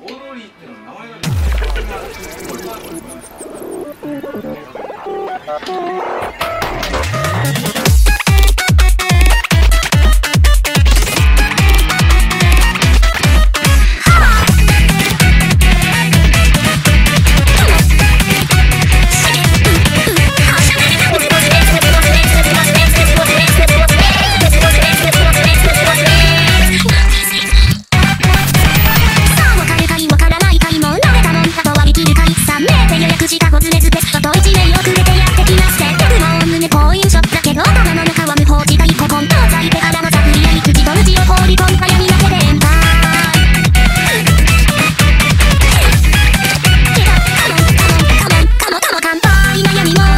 オードリーっていうのは名前が悩みも